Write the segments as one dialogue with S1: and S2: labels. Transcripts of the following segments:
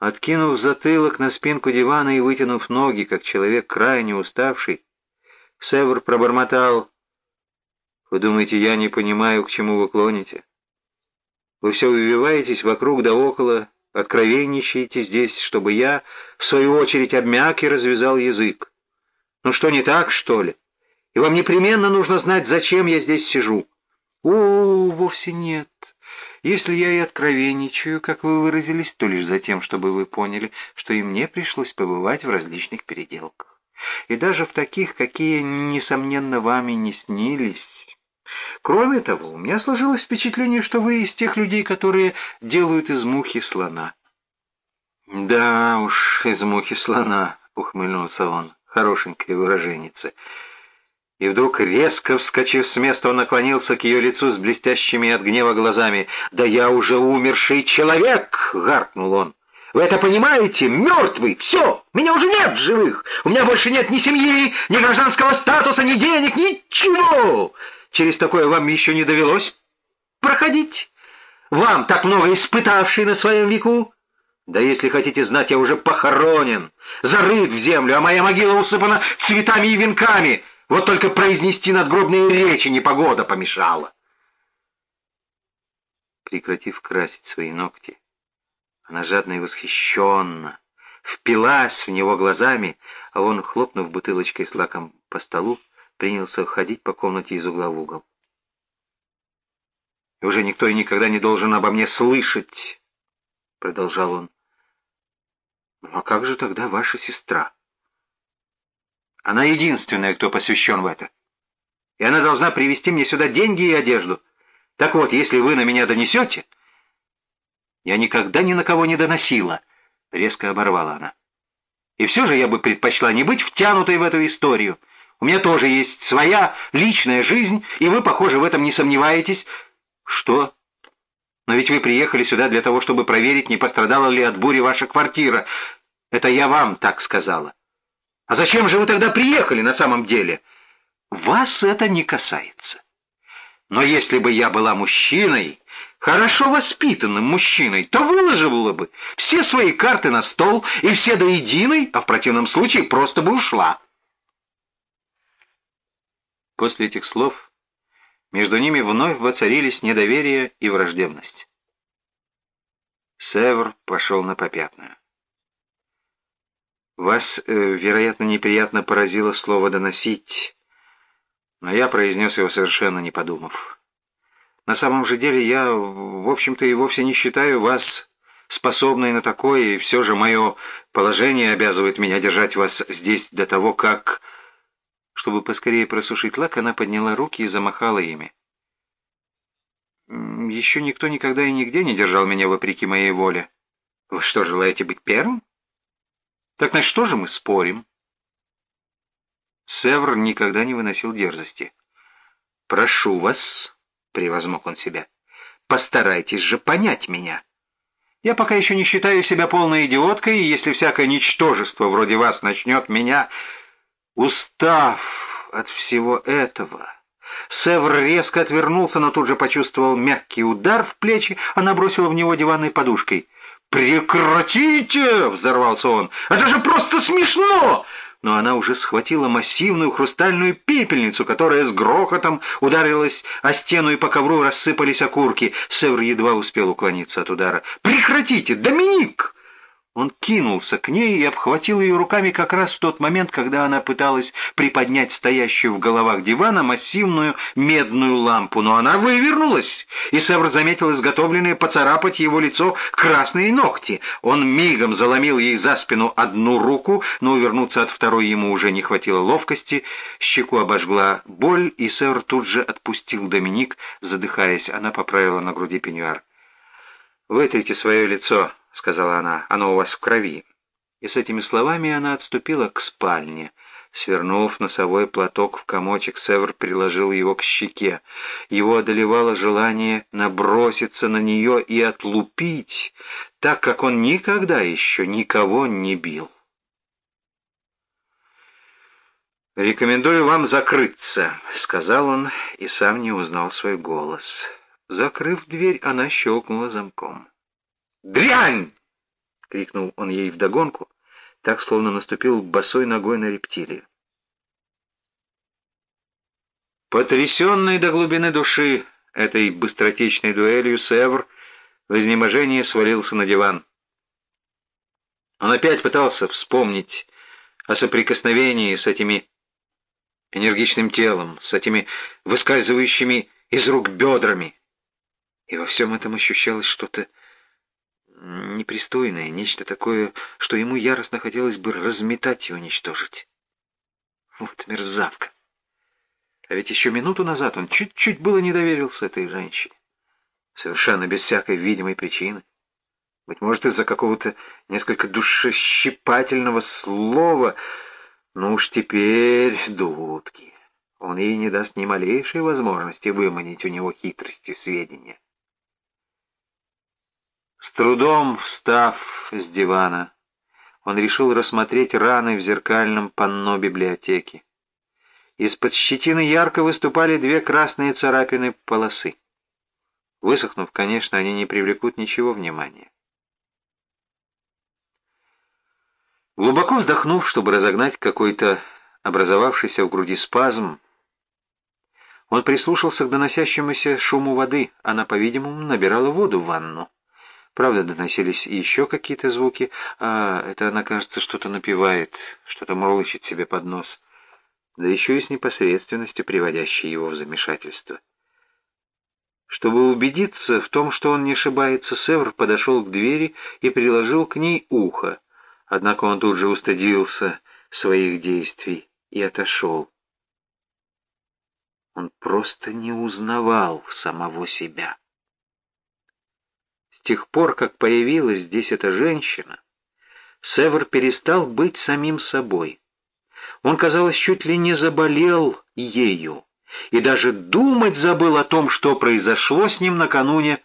S1: Откинув затылок на спинку дивана и вытянув ноги, как человек крайне уставший, Север пробормотал. «Вы думаете, я не понимаю, к чему вы клоните? Вы все увиваетесь вокруг да около, откровенничаете здесь, чтобы я, в свою очередь, обмяк и развязал язык. Ну что, не так, что ли? И вам непременно нужно знать, зачем я здесь сижу». «О, вовсе нет. Если я и откровенничаю, как вы выразились, то лишь за тем, чтобы вы поняли, что и мне пришлось побывать в различных переделках. И даже в таких, какие, несомненно, вами не снились. Кроме того, у меня сложилось впечатление, что вы из тех людей, которые делают из мухи слона. «Да уж, из мухи слона», — ухмыльнулся он, — хорошенькое выраженница. И вдруг, резко вскочив с места, он наклонился к ее лицу с блестящими от гнева глазами. «Да я уже умерший человек!» — гаркнул он. «Вы это понимаете? Мертвый! Все! Меня уже нет живых! У меня больше нет ни семьи, ни гражданского статуса, ни денег, ничего! Через такое вам еще не довелось проходить? Вам, так много испытавший на своем веку? Да если хотите знать, я уже похоронен, зарыт в землю, а моя могила усыпана цветами и венками!» Вот только произнести надгробные речи непогода помешала. Прекратив красить свои ногти, она жадно и восхищенно впилась в него глазами, а он, хлопнув бутылочкой с лаком по столу, принялся ходить по комнате из угла в угол. «И уже никто и никогда не должен обо мне слышать!» — продолжал он. «Ну а как же тогда ваша сестра?» Она единственная, кто посвящен в это. И она должна привезти мне сюда деньги и одежду. Так вот, если вы на меня донесете... Я никогда ни на кого не доносила, — резко оборвала она. И все же я бы предпочла не быть втянутой в эту историю. У меня тоже есть своя личная жизнь, и вы, похоже, в этом не сомневаетесь. Что? Но ведь вы приехали сюда для того, чтобы проверить, не пострадала ли от бури ваша квартира. Это я вам так сказала. А зачем же вы тогда приехали на самом деле? Вас это не касается. Но если бы я была мужчиной, хорошо воспитанным мужчиной, то выложила бы все свои карты на стол и все до единой, а в противном случае просто бы ушла. После этих слов между ними вновь воцарились недоверие и враждебность. Север пошел на попятную. Вас, э, вероятно, неприятно поразило слово «доносить», но я произнес его совершенно не подумав. На самом же деле я, в общем-то, и вовсе не считаю вас способной на такое, и все же мое положение обязывает меня держать вас здесь до того, как... Чтобы поскорее просушить лак, она подняла руки и замахала ими. «Еще никто никогда и нигде не держал меня вопреки моей воле. Вы что, желаете быть первым?» Так на что же мы спорим? Севр никогда не выносил дерзости. «Прошу вас», — превозмог он себя, — «постарайтесь же понять меня. Я пока еще не считаю себя полной идиоткой, и если всякое ничтожество вроде вас начнет меня...» Устав от всего этого, Севр резко отвернулся, но тут же почувствовал мягкий удар в плечи, она бросила в него диванной подушкой. «Прекратите!» — взорвался он. «Это же просто смешно!» Но она уже схватила массивную хрустальную пепельницу, которая с грохотом ударилась о стену и по ковру рассыпались окурки. Севр едва успел уклониться от удара. «Прекратите! Доминик!» Он кинулся к ней и обхватил ее руками как раз в тот момент, когда она пыталась приподнять стоящую в головах дивана массивную медную лампу. Но она вывернулась, и Севр заметил изготовленные поцарапать его лицо красные ногти. Он мигом заломил ей за спину одну руку, но увернуться от второй ему уже не хватило ловкости. Щеку обожгла боль, и Севр тут же отпустил Доминик, задыхаясь. Она поправила на груди пеньюар. «Вытрите свое лицо», — сказала она, — «оно у вас в крови». И с этими словами она отступила к спальне. Свернув носовой платок в комочек, Север приложил его к щеке. Его одолевало желание наброситься на нее и отлупить, так как он никогда еще никого не бил. «Рекомендую вам закрыться», — сказал он и сам не узнал свой голос. Закрыв дверь, она щелкнула замком. «Дрянь!» — крикнул он ей вдогонку, так, словно наступил босой ногой на рептилию. Потрясенный до глубины души этой быстротечной дуэлью, Севр в изнеможении свалился на диван. Он опять пытался вспомнить о соприкосновении с этими энергичным телом, с этими выскальзывающими из рук бедрами. И во всем этом ощущалось что-то непристойное, нечто такое, что ему яростно хотелось бы разметать и уничтожить. Вот мерзавка. А ведь еще минуту назад он чуть-чуть было не доверился этой женщине. Совершенно без всякой видимой причины. Быть может, из-за какого-то несколько душещипательного слова. Ну уж теперь, дудки. Он ей не даст ни малейшей возможности выманить у него хитростью сведения. С трудом встав с дивана, он решил рассмотреть раны в зеркальном панно библиотеки. Из-под щетины ярко выступали две красные царапины полосы. Высохнув, конечно, они не привлекут ничего внимания. Глубоко вздохнув, чтобы разогнать какой-то образовавшийся в груди спазм, он прислушался к доносящемуся шуму воды. Она, по-видимому, набирала воду в ванну. Правда, доносились еще какие-то звуки. А, это она, кажется, что-то напевает, что-то мурлычет себе под нос да еще и с непосредственностью, приводящей его в замешательство. Чтобы убедиться в том, что он не ошибается, Севр подошел к двери и приложил к ней ухо, однако он тут же устыдился своих действий и отошел. Он просто не узнавал самого себя. Тех пор, как появилась здесь эта женщина, Север перестал быть самим собой. Он, казалось, чуть ли не заболел ею и даже думать забыл о том, что произошло с ним накануне.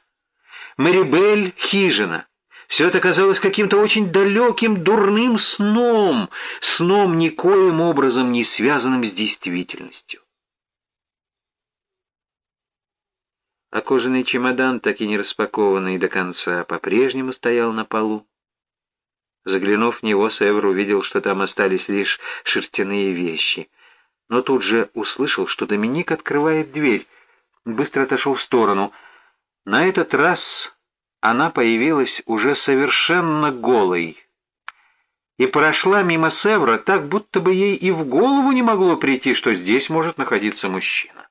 S1: Марибель, хижина. Все это казалось каким-то очень далеким, дурным сном, сном никоим образом не связанным с действительностью. А кожаный чемодан, так и не распакованный до конца, по-прежнему стоял на полу. Заглянув в него, Север увидел, что там остались лишь шерстяные вещи. Но тут же услышал, что Доминик открывает дверь. Быстро отошел в сторону. На этот раз она появилась уже совершенно голой. И прошла мимо Севра так, будто бы ей и в голову не могло прийти, что здесь может находиться мужчина.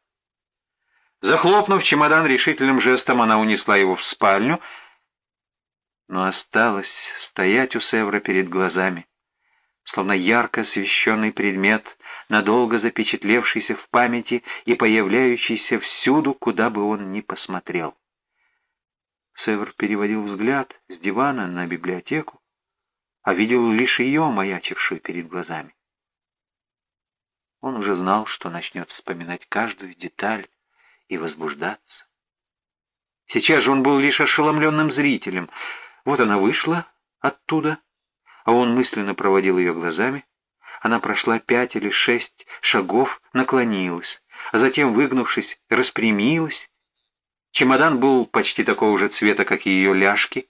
S1: Захлопнув чемодан решительным жестом, она унесла его в спальню, но осталось стоять у Севра перед глазами, словно ярко освещенный предмет, надолго запечатлевшийся в памяти и появляющийся всюду, куда бы он ни посмотрел. Север переводил взгляд с дивана на библиотеку, а видел лишь ее, маячившую перед глазами. Он уже знал, что начнет вспоминать каждую деталь и возбуждаться. Сейчас же он был лишь ошеломленным зрителем — вот она вышла оттуда, а он мысленно проводил ее глазами. Она прошла пять или шесть шагов, наклонилась, а затем, выгнувшись, распрямилась. Чемодан был почти такого же цвета, как и ее ляжки.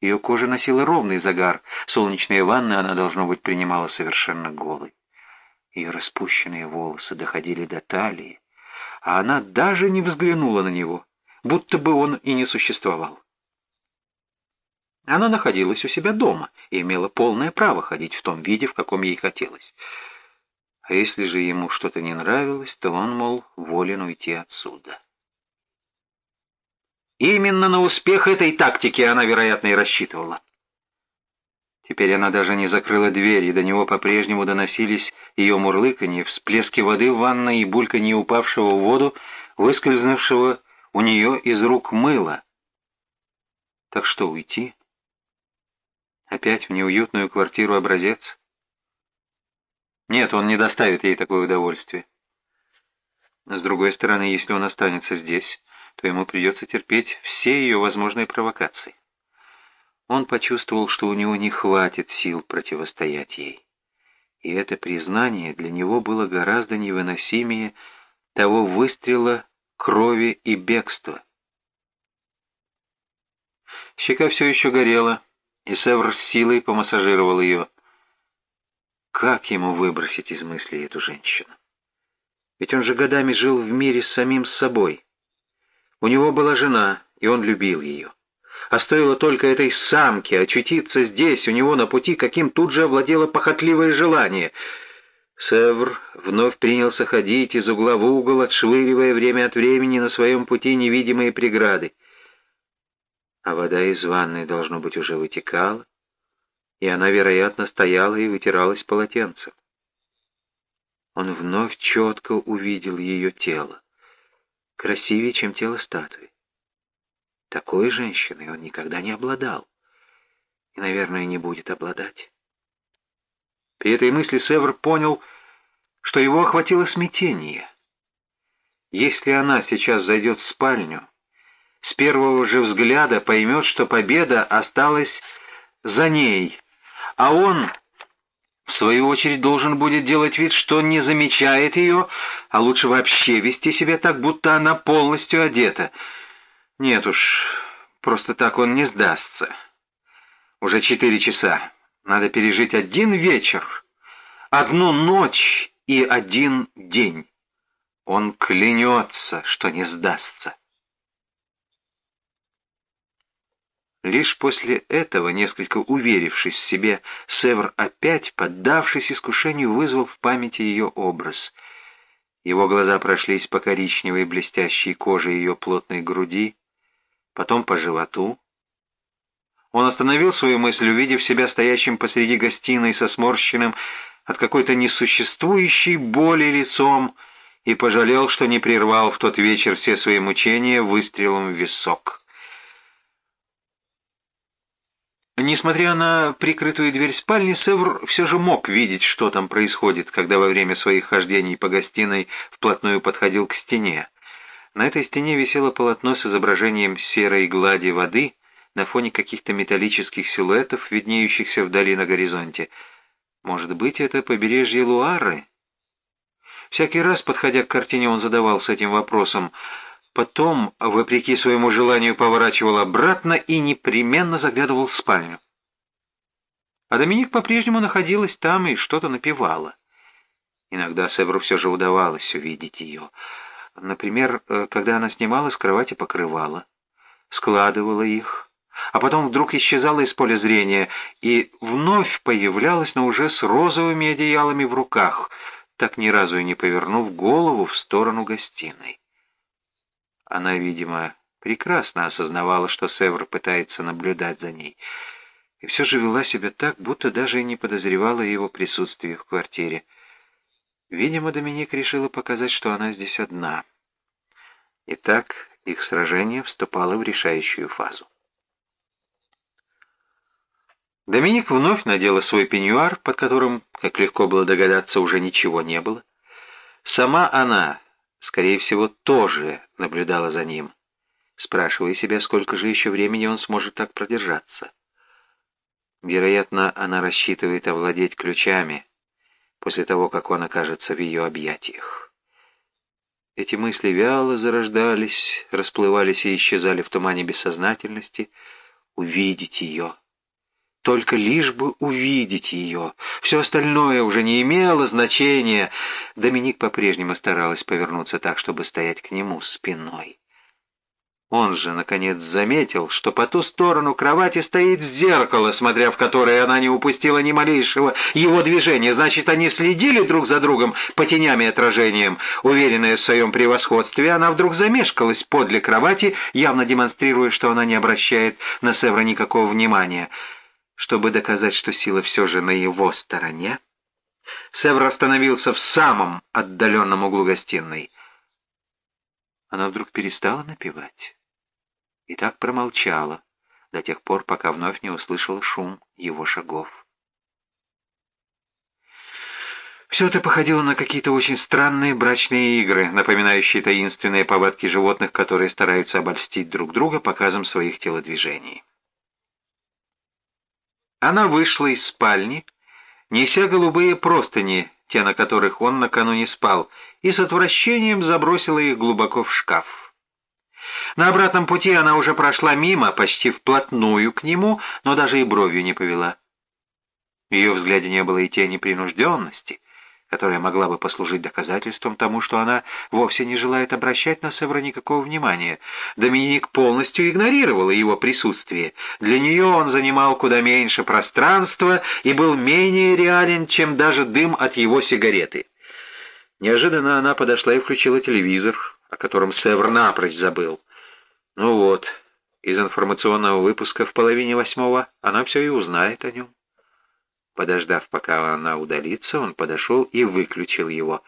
S1: Ее кожа носила ровный загар, солнечные ванны она, должно быть, принимала совершенно голой. Ее распущенные волосы доходили до талии, а она даже не взглянула на него, будто бы он и не существовал. Она находилась у себя дома и имела полное право ходить в том виде, в каком ей хотелось. А если же ему что-то не нравилось, то он, мол, волен уйти отсюда. Именно на успех этой тактики она, вероятно, и рассчитывала. Теперь она даже не закрыла дверь, и до него по-прежнему доносились ее мурлыканье, всплески воды в ванной и бульканье упавшего в воду, выскользнувшего у нее из рук мыла. Так что уйти? Опять в неуютную квартиру образец? Нет, он не доставит ей такое удовольствие. С другой стороны, если он останется здесь, то ему придется терпеть все ее возможные провокации. Он почувствовал, что у него не хватит сил противостоять ей. И это признание для него было гораздо невыносимее того выстрела крови и бегства. Щека все еще горела, и Севр с силой помассажировал ее. Как ему выбросить из мысли эту женщину? Ведь он же годами жил в мире с самим собой. У него была жена, и он любил ее. А стоило только этой самке очутиться здесь, у него на пути, каким тут же овладело похотливое желание. Севр вновь принялся ходить из угла в угол, отшвыривая время от времени на своем пути невидимые преграды. А вода из ванной, должно быть, уже вытекала, и она, вероятно, стояла и вытиралась полотенцем. Он вновь четко увидел ее тело, красивее, чем тело статуи. Такой женщиной он никогда не обладал. И, наверное, не будет обладать. При этой мысли Север понял, что его охватило смятение. Если она сейчас зайдет в спальню, с первого же взгляда поймет, что победа осталась за ней, а он, в свою очередь, должен будет делать вид, что не замечает ее, а лучше вообще вести себя так, будто она полностью одета — нет уж, просто так он не сдастся. Уже четыре часа. Надо пережить один вечер, одну ночь и один день. Он клянется, что не сдастся. Лишь после этого, несколько уверившись в себе, Севр опять, поддавшись искушению, вызвал в памяти ее образ. Его глаза прошлись по коричневой блестящей коже ее плотной груди, потом по животу. Он остановил свою мысль, увидев себя стоящим посреди гостиной со сморщенным от какой-то несуществующей боли лицом, и пожалел, что не прервал в тот вечер все свои мучения выстрелом в висок. Несмотря на прикрытую дверь спальни, Севр все же мог видеть, что там происходит, когда во время своих хождений по гостиной вплотную подходил к стене. На этой стене висело полотно с изображением серой глади воды на фоне каких-то металлических силуэтов, виднеющихся вдали на горизонте. Может быть, это побережье Луары? Всякий раз, подходя к картине, он задавался этим вопросом. Потом, вопреки своему желанию, поворачивал обратно и непременно заглядывал в спальню. А Доминик по-прежнему находилась там и что-то напевала. Иногда Севру все же удавалось увидеть ее — Например, э, когда она снимала с кровати покрывала, складывала их, а потом вдруг исчезала из поля зрения и вновь появлялась, но уже с розовыми одеялами в руках, так ни разу и не повернув голову в сторону гостиной. Она, видимо, прекрасно осознавала, что Севр пытается наблюдать за ней, и все же вела себя так, будто даже и не подозревала его присутствие в квартире. Видимо, Доминик решила показать, что она здесь одна. Итак, их сражение вступало в решающую фазу. Доминик вновь надела свой пеньюар, под которым, как легко было догадаться, уже ничего не было. Сама она, скорее всего, тоже наблюдала за ним, спрашивая себя, сколько же еще времени он сможет так продержаться. Вероятно, она рассчитывает овладеть ключами, после того, как он окажется в ее объятиях. Эти мысли вяло зарождались, расплывались и исчезали в тумане бессознательности. Увидеть ее. Только лишь бы увидеть ее. Все остальное уже не имело значения. Доминик по-прежнему старалась повернуться так, чтобы стоять к нему спиной. Он же, наконец, заметил, что по ту сторону кровати стоит зеркало, смотря в которое она не упустила ни малейшего его движения. Значит, они следили друг за другом по теням и отражениям. Уверенная в своем превосходстве, она вдруг замешкалась подле кровати, явно демонстрируя, что она не обращает на Севра никакого внимания. Чтобы доказать, что сила все же на его стороне, Севр остановился в самом отдаленном углу гостиной. Она вдруг перестала напевать и так промолчала до тех пор, пока вновь не услышала шум его шагов. Все это походило на какие-то очень странные брачные игры, напоминающие таинственные повадки животных, которые стараются обольстить друг друга показом своих телодвижений. Она вышла из спальни, неся голубые простыни, те, на которых он накануне спал, и с отвращением забросила их глубоко в шкаф. На обратном пути она уже прошла мимо, почти вплотную к нему, но даже и бровью не повела. В ее взгляде не было и тени принужденности, которая могла бы послужить доказательством тому, что она вовсе не желает обращать на Севра никакого внимания. Доминик полностью игнорировала его присутствие. Для нее он занимал куда меньше пространства и был менее реален, чем даже дым от его сигареты. Неожиданно она подошла и включила телевизор, о котором Севр напрочь забыл. Ну вот, из информационного выпуска в половине восьмого она все и узнает о нем. Подождав, пока она удалится, он подошел и выключил его.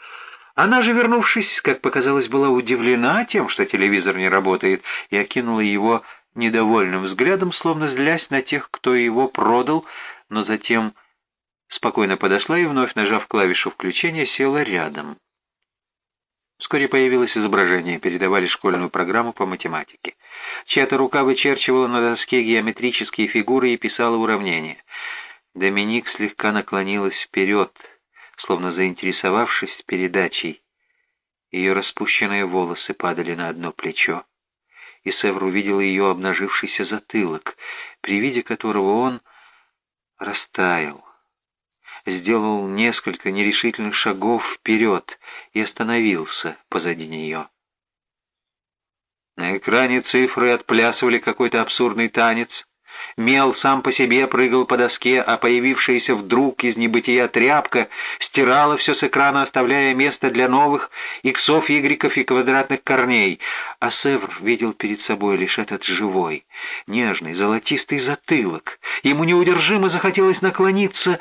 S1: Она же, вернувшись, как показалось, была удивлена тем, что телевизор не работает, и окинула его недовольным взглядом, словно злясь на тех, кто его продал, но затем спокойно подошла и, вновь нажав клавишу включения, села рядом. Вскоре появилось изображение, передавали школьную программу по математике. Чья-то рука вычерчивала на доске геометрические фигуры и писала уравнения. Доминик слегка наклонилась вперед, словно заинтересовавшись передачей. Ее распущенные волосы падали на одно плечо, и Севр увидел ее обнажившийся затылок, при виде которого он растаял сделал несколько нерешительных шагов вперед и остановился позади нее. На экране цифры отплясывали какой-то абсурдный танец. Мел сам по себе прыгал по доске, а появившаяся вдруг из небытия тряпка стирала все с экрана, оставляя место для новых иксов, игреков и квадратных корней. А Севр видел перед собой лишь этот живой, нежный, золотистый затылок. Ему неудержимо захотелось наклониться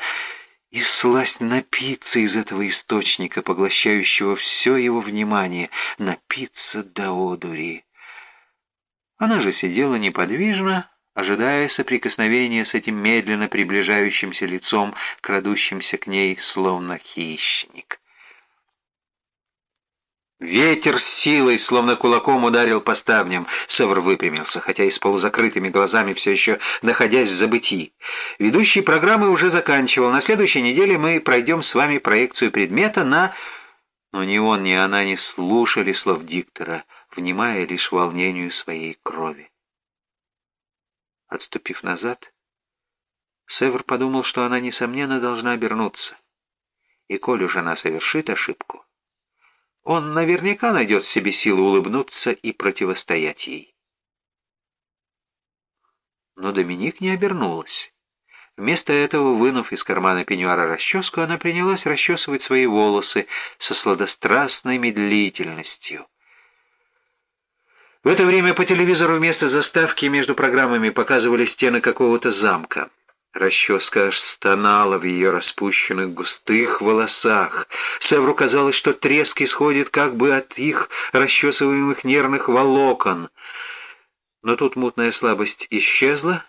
S1: и всласть напиться из этого источника, поглощающего все его внимание, напиться до одури. Она же сидела неподвижно, ожидая соприкосновения с этим медленно приближающимся лицом, крадущимся к ней, словно хищник. Ветер с силой, словно кулаком ударил по ставням. Севр выпрямился, хотя и с полузакрытыми глазами, все еще находясь в забытии. Ведущий программы уже заканчивал. На следующей неделе мы пройдем с вами проекцию предмета на... Но ни он, ни она не слушали слов диктора, внимая лишь волнению своей крови. Отступив назад, Север подумал, что она, несомненно, должна обернуться. И коль уж она совершит ошибку, он наверняка найдет в себе силы улыбнуться и противостоять ей. Но Доминик не обернулась. Вместо этого, вынув из кармана пеньюара расческу, она принялась расчесывать свои волосы со сладострастной медлительностью. В это время по телевизору вместо заставки между программами показывали стены какого-то замка. Расческа аж стонала в ее распущенных густых волосах. Севру казалось, что треск исходит как бы от их расчесываемых нервных волокон. Но тут мутная слабость исчезла,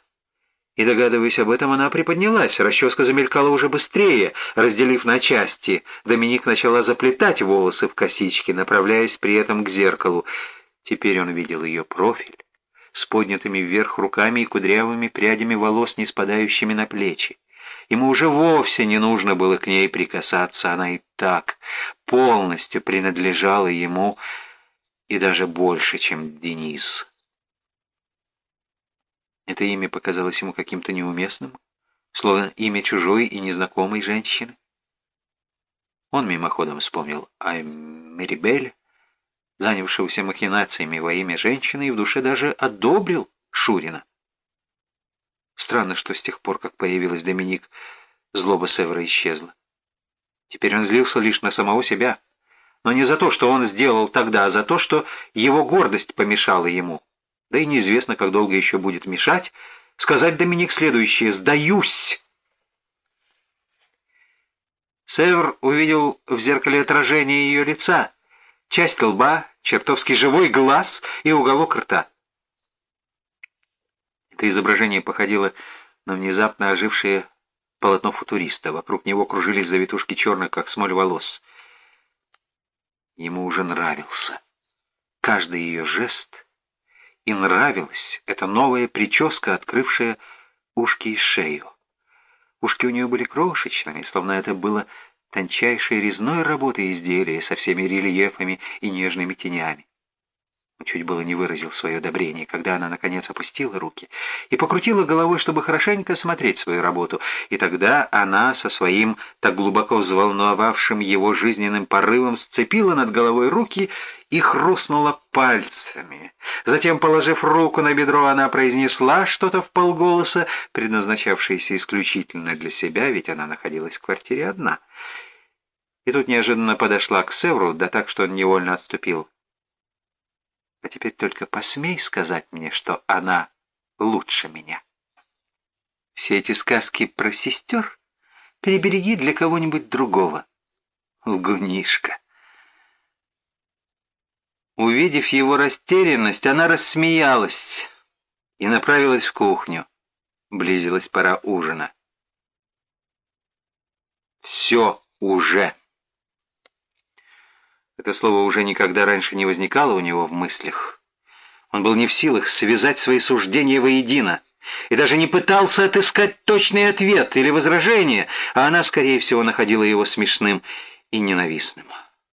S1: и, догадываясь об этом, она приподнялась. Расческа замелькала уже быстрее, разделив на части. Доминик начала заплетать волосы в косички, направляясь при этом к зеркалу. Теперь он видел ее профиль с поднятыми вверх руками и кудрявыми прядями волос, не спадающими на плечи. Ему уже вовсе не нужно было к ней прикасаться, она и так полностью принадлежала ему, и даже больше, чем Денис. Это имя показалось ему каким-то неуместным, словно имя чужой и незнакомой женщины. Он мимоходом вспомнил о Мерибель, занявшегося махинациями во имя женщины, и в душе даже одобрил Шурина. Странно, что с тех пор, как появилась Доминик, злоба Севера исчезла. Теперь он злился лишь на самого себя, но не за то, что он сделал тогда, а за то, что его гордость помешала ему. Да и неизвестно, как долго еще будет мешать, сказать Доминик следующее «Сдаюсь!». Север увидел в зеркале отражение ее лица — часть лба, чертовски живой глаз и уголок рта. Это изображение походило на внезапно ожившее полотно футуриста. Вокруг него кружились завитушки черных, как смоль волос. Ему уже нравился каждый ее жест, и нравилась эта новая прическа, открывшая ушки и шею. Ушки у нее были крошечными, словно это было тончайшей резной работы изделия со всеми рельефами и нежными тенями. Чуть было не выразил свое одобрение, когда она, наконец, опустила руки и покрутила головой, чтобы хорошенько смотреть свою работу, и тогда она со своим так глубоко взволновавшим его жизненным порывом сцепила над головой руки и хрустнула пальцами. Затем, положив руку на бедро, она произнесла что-то в полголоса, предназначавшееся исключительно для себя, ведь она находилась в квартире одна. И тут неожиданно подошла к Севру, да так, что он невольно отступил. А теперь только посмей сказать мне, что она лучше меня. Все эти сказки про сестер перебереги для кого-нибудь другого. Лгунишка. Увидев его растерянность, она рассмеялась и направилась в кухню. Близилась пора ужина. «Все уже!» Это слово уже никогда раньше не возникало у него в мыслях. Он был не в силах связать свои суждения воедино и даже не пытался отыскать точный ответ или возражение, а она, скорее всего, находила его смешным и ненавистным.